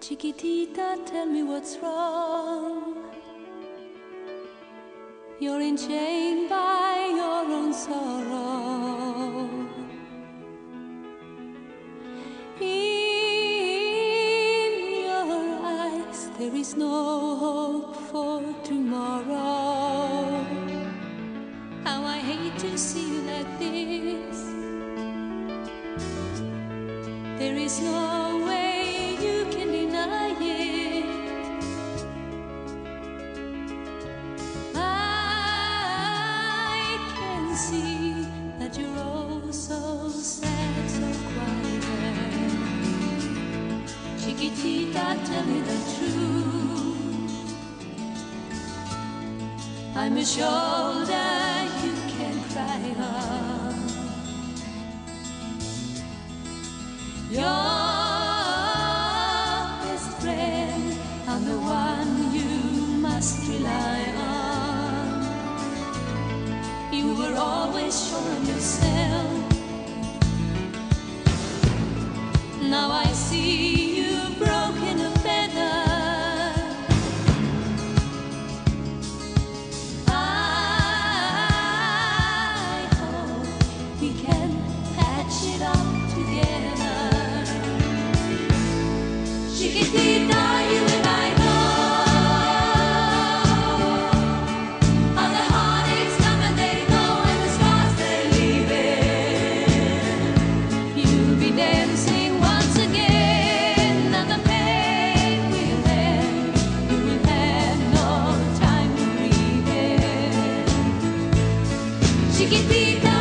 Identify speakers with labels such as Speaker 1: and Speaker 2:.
Speaker 1: Chiquitita, tell me what's wrong. You're in chain there is no hope for tomorrow. How I hate to see you like this. There is no Chiquitita, tell me the truth. I'm a shoulder you can cry on. Your best friend, I'm the one you must rely on. You were always sure of yourself. Now I see. chiquitita.